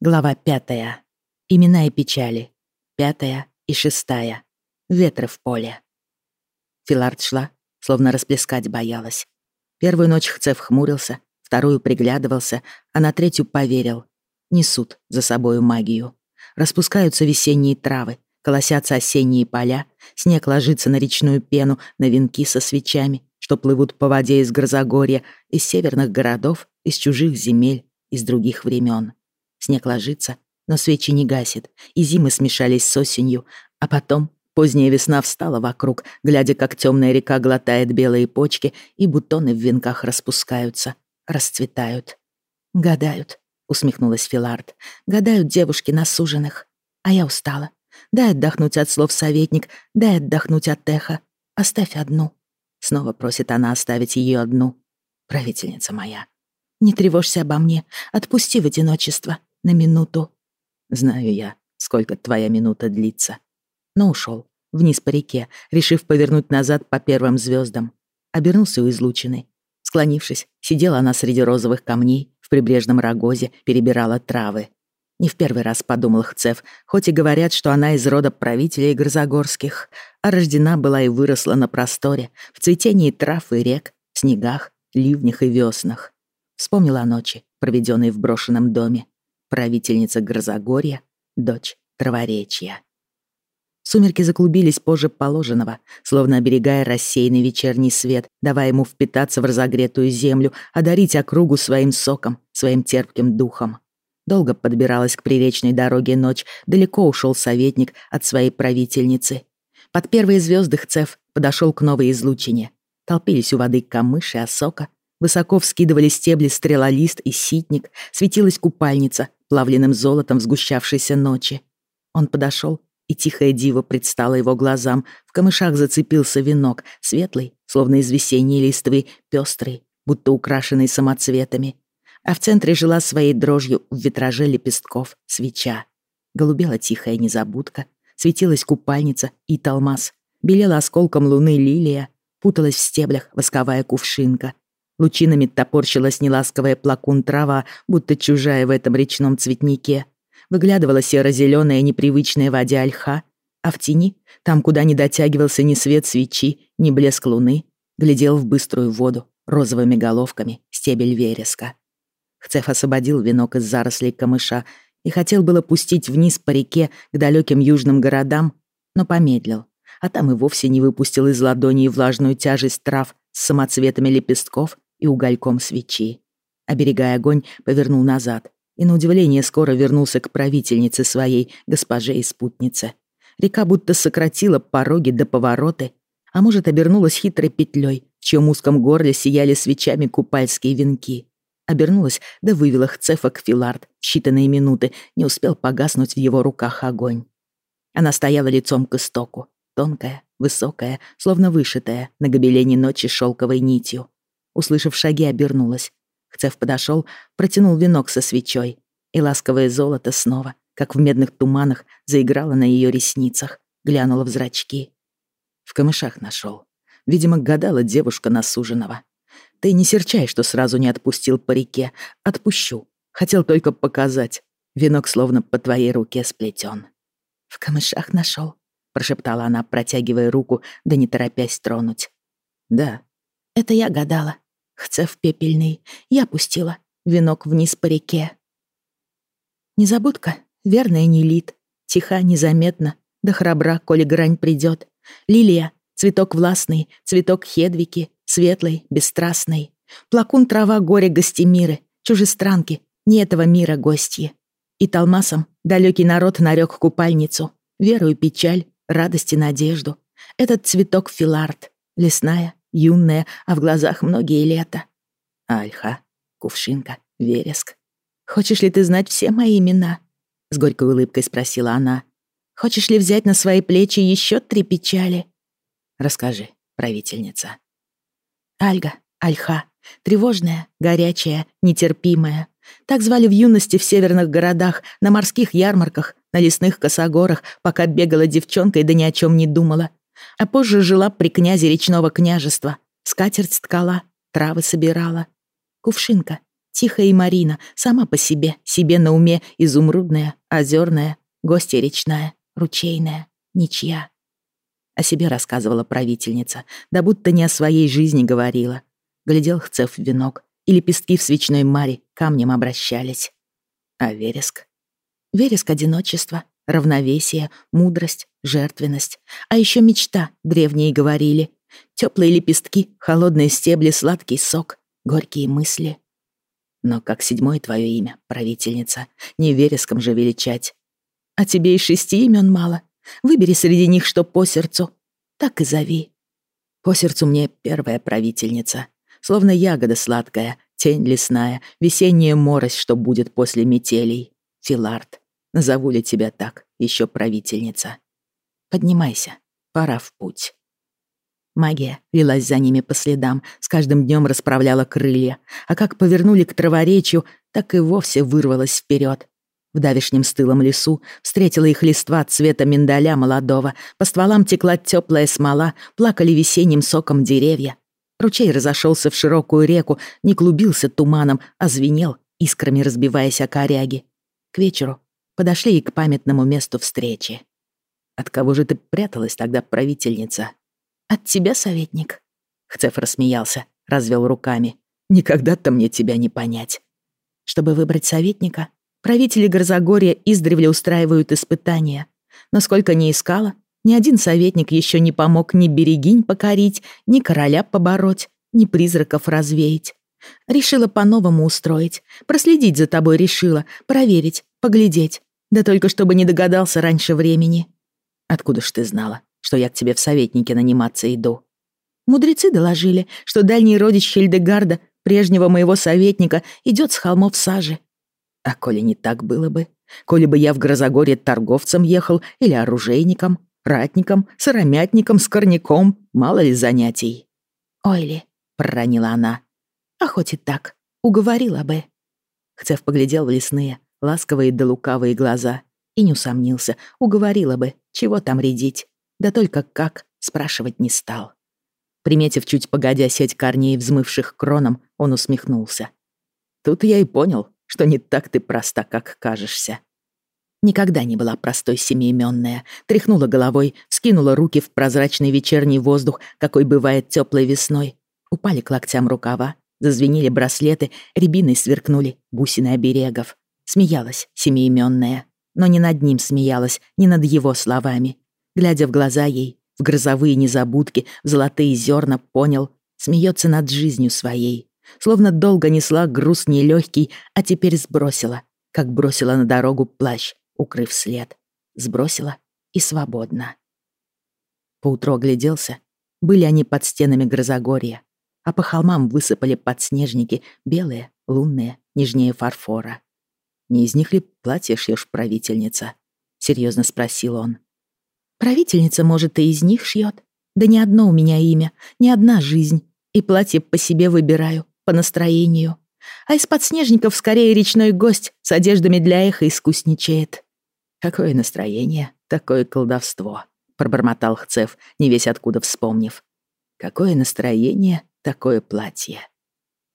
Глава пятая. Имена и печали. Пятая и шестая. Ветры в поле. Филард шла, словно расплескать боялась. Первую ночь Хцев хмурился, вторую приглядывался, а на третью поверил. Несут за собою магию. Распускаются весенние травы, колосятся осенние поля, снег ложится на речную пену, на венки со свечами, что плывут по воде из Грозогорья, из северных городов, из чужих земель, из других времен. Снег ложится, но свечи не гасит, и зимы смешались с осенью, а потом поздняя весна встала вокруг, глядя, как темная река глотает белые почки, и бутоны в венках распускаются, расцветают. «Гадают», — усмехнулась Филард, — «гадают девушки на суженых. А я устала. Дай отдохнуть от слов советник, дай отдохнуть от эха. Оставь одну». Снова просит она оставить ее одну. «Правительница моя, не тревожься обо мне, отпусти в одиночество на минуту. Знаю я, сколько твоя минута длится. Но ушел вниз по реке, решив повернуть назад по первым звездам. Обернулся у излучины. Склонившись, сидела она среди розовых камней в прибрежном рогозе, перебирала травы. Не в первый раз подумал Хцев, хоть и говорят, что она из рода правителей Грозогорских, а рождена была и выросла на просторе, в цветении трав и рек, снегах, ливнях и веснах. Вспомнила о ночи, проведенной в брошенном доме, правительница Грозогорья, дочь Траворечья. Сумерки заклубились позже положенного, словно оберегая рассеянный вечерний свет, давая ему впитаться в разогретую землю, одарить округу своим соком, своим терпким духом. Долго подбиралась к приречной дороге ночь, далеко ушел советник от своей правительницы. Под первые звезды Хцев подошел к новой излучине. Толпились у воды камыши, осока, Высоко вскидывали стебли стрелолист и ситник, светилась купальница, плавленным золотом сгущавшейся ночи. Он подошел, и тихое диво предстало его глазам. В камышах зацепился венок, светлый, словно из весенней листвы, пестрый, будто украшенный самоцветами. А в центре жила своей дрожью в витраже лепестков свеча. Голубела тихая незабудка, светилась купальница и талмаз. Белела осколком луны лилия, путалась в стеблях восковая кувшинка — Лучинами топорщилась неласковая плакун трава, будто чужая в этом речном цветнике. Выглядывала серо-зеленая непривычная воде ольха, а в тени, там, куда не дотягивался ни свет свечи, ни блеск луны, глядел в быструю воду розовыми головками стебель вереска. Хцеф освободил венок из зарослей камыша и хотел было пустить вниз по реке к далеким южным городам, но помедлил, а там и вовсе не выпустил из ладоней влажную тяжесть трав с самоцветами лепестков и угольком свечи. Оберегая огонь, повернул назад и, на удивление, скоро вернулся к правительнице своей, госпоже и спутнице. Река будто сократила пороги до повороты, а может, обернулась хитрой петлей, в чьем узком горле сияли свечами купальские венки. Обернулась, да вывела Хцефа к Филард считанные минуты, не успел погаснуть в его руках огонь. Она стояла лицом к истоку, тонкая, высокая, словно вышитая на гобелене ночи шелковой нитью услышав шаги, обернулась. Хцев подошел, протянул венок со свечой, и ласковое золото снова, как в медных туманах, заиграло на ее ресницах, глянуло в зрачки. В камышах нашел. Видимо, гадала девушка насуженного. Ты не серчай, что сразу не отпустил по реке. Отпущу. Хотел только показать. Венок словно по твоей руке сплетен. В камышах нашел, прошептала она, протягивая руку, да не торопясь тронуть. Да. Это я гадала. Хцев пепельный, я пустила венок вниз по реке. Незабудка, верная не лит, тиха, незаметно, да храбра, коли грань придет. Лилия, цветок властный, цветок хедвики, светлый, бесстрастный. Плакун трава горе гостемиры, чужестранки, не этого мира гостьи. И талмасом далекий народ нарек купальницу, веру и печаль, радость и надежду. Этот цветок филард, лесная, юная, а в глазах многие лета. Альха, кувшинка, вереск. Хочешь ли ты знать все мои имена? С горькой улыбкой спросила она. Хочешь ли взять на свои плечи еще три печали? Расскажи, правительница. Альга, Альха, тревожная, горячая, нетерпимая. Так звали в юности в северных городах, на морских ярмарках, на лесных косогорах, пока бегала девчонкой да ни о чем не думала, а позже жила при князе речного княжества. Скатерть ткала, травы собирала. Кувшинка, Тихая и Марина, сама по себе, себе на уме, изумрудная, озерная, гостья речная, ручейная, ничья. О себе рассказывала правительница, да будто не о своей жизни говорила. Глядел Хцев в венок, и лепестки в свечной маре камнем обращались. А вереск? Вереск одиночества, равновесие, мудрость, жертвенность. А еще мечта, древние говорили. Теплые лепестки, холодные стебли, сладкий сок, горькие мысли. Но как седьмое твое имя, правительница, не вереском же величать. А тебе и шести имен мало. Выбери среди них, что по сердцу. Так и зови. По сердцу мне первая правительница. Словно ягода сладкая, тень лесная, весенняя морось, что будет после метелей. Филард, назову ли тебя так, еще правительница. Поднимайся, пора в путь. Магия лилась за ними по следам, с каждым днем расправляла крылья, а как повернули к траворечью, так и вовсе вырвалась вперед. В давишнем стылом лесу встретила их листва цвета миндаля молодого, по стволам текла теплая смола, плакали весенним соком деревья, Ручей разошелся в широкую реку, не клубился туманом, а звенел, искрами разбиваясь о коряги. К вечеру подошли и к памятному месту встречи. «От кого же ты пряталась тогда, правительница?» «От тебя, советник». Хцеф рассмеялся, развел руками. «Никогда-то мне тебя не понять». Чтобы выбрать советника, правители Грозогорья издревле устраивают испытания. Но сколько ни искала, ни один советник еще не помог ни берегинь покорить, ни короля побороть, ни призраков развеять. Решила по-новому устроить. Проследить за тобой решила, проверить, поглядеть. Да только чтобы не догадался раньше времени. Откуда ж ты знала, что я к тебе в советнике наниматься иду? Мудрецы доложили, что дальний родич Хильдегарда, прежнего моего советника, идет с холмов сажи. А коли не так было бы, коли бы я в Грозогорье торговцем ехал или оружейником, ратником, сыромятником, скорняком, мало ли занятий. «Ой ли», — проронила она, — «а хоть и так, уговорила бы». Хцев поглядел в лесные, ласковые да лукавые глаза и не усомнился, уговорила бы, чего там рядить. Да только как, спрашивать не стал. Приметив чуть погодя сеть корней, взмывших кроном, он усмехнулся. «Тут я и понял, что не так ты проста, как кажешься. Никогда не была простой семиименная. Тряхнула головой, скинула руки в прозрачный вечерний воздух, какой бывает теплой весной. Упали к локтям рукава, зазвенели браслеты, рябиной сверкнули бусины оберегов. Смеялась семиименная, но не над ним смеялась, не над его словами. Глядя в глаза ей, в грозовые незабудки, в золотые зерна, понял, смеется над жизнью своей. Словно долго несла груз нелегкий, а теперь сбросила, как бросила на дорогу плащ, укрыв след. Сбросила и свободно. Поутру огляделся. Были они под стенами Грозогорья, а по холмам высыпали подснежники, белые, лунные, нежнее фарфора. «Не из них ли платье шьешь, правительница?» — серьезно спросил он. «Правительница, может, и из них шьет. Да ни одно у меня имя, ни одна жизнь. И платье по себе выбираю, по настроению. А из подснежников скорее речной гость с одеждами для эха искусничает». «Какое настроение, такое колдовство», — пробормотал Хцев, не весь откуда вспомнив. «Какое настроение, такое платье».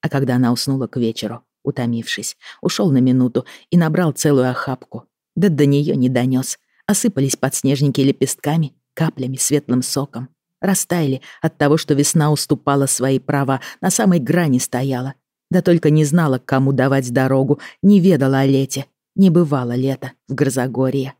А когда она уснула к вечеру, утомившись, ушел на минуту и набрал целую охапку. Да до нее не донес. Осыпались подснежники лепестками, каплями, светлым соком. Растаяли от того, что весна уступала свои права, на самой грани стояла. Да только не знала, кому давать дорогу, не ведала о лете, не бывало лета в Грозогорье.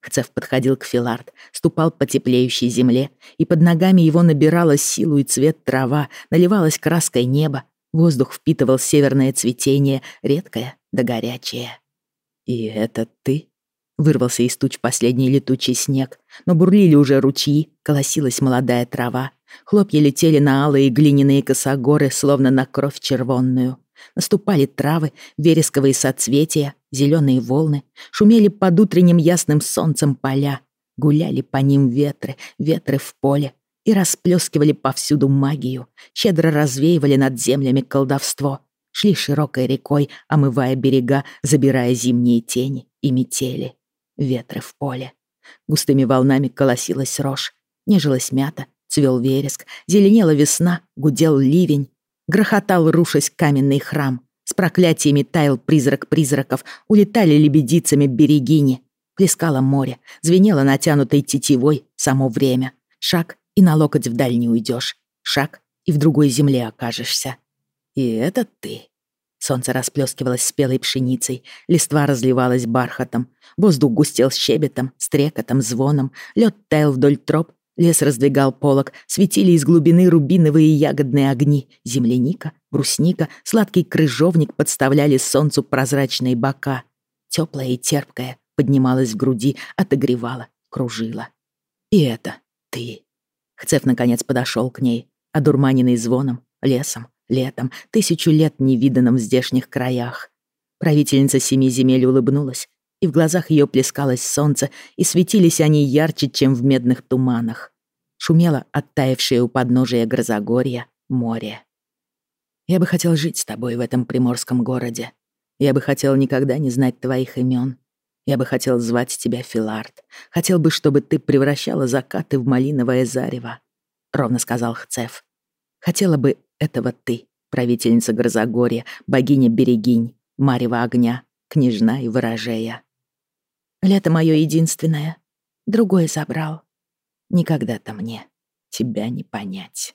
Хцев подходил к Филард, ступал по теплеющей земле, и под ногами его набирала силу и цвет трава, наливалась краской небо, воздух впитывал северное цветение, редкое да горячее. «И это ты?» Вырвался из туч последний летучий снег, но бурлили уже ручьи, колосилась молодая трава, хлопья летели на алые глиняные косогоры, словно на кровь червонную. Наступали травы, вересковые соцветия, зеленые волны, шумели под утренним ясным солнцем поля, гуляли по ним ветры, ветры в поле и расплескивали повсюду магию, щедро развеивали над землями колдовство, шли широкой рекой, омывая берега, забирая зимние тени и метели. Ветры в поле. Густыми волнами колосилась рожь, нежилась мята, цвел вереск, зеленела весна, гудел ливень, Грохотал, рушась каменный храм. С проклятиями таял призрак призраков, улетали лебедицами берегини. Плескало море, звенело натянутой тетивой само время. Шаг, и на локоть вдаль не уйдешь. Шаг, и в другой земле окажешься. И это ты. Солнце расплескивалось спелой пшеницей, листва разливалась бархатом, воздух густел щебетом, стрекотом, звоном, лед таял вдоль троп, лес раздвигал полог, светили из глубины рубиновые ягодные огни, земляника, брусника, сладкий крыжовник подставляли солнцу прозрачные бока. Теплая и терпкая поднималась в груди, отогревала, кружила. И это ты. Хцев наконец подошел к ней, одурманенный звоном, лесом, летом, тысячу лет невиданным в здешних краях. Правительница семи земель улыбнулась, и в глазах ее плескалось солнце, и светились они ярче, чем в медных туманах. Шумело оттаившее у подножия грозогорья море. «Я бы хотел жить с тобой в этом приморском городе. Я бы хотел никогда не знать твоих имен. Я бы хотел звать тебя Филард. Хотел бы, чтобы ты превращала закаты в малиновое зарево», — ровно сказал Хцев. «Хотела бы этого ты, правительница Грозогорья, богиня Берегинь, Марева огня, княжна и ворожея. Лето мое единственное, другое забрал. Никогда-то мне тебя не понять.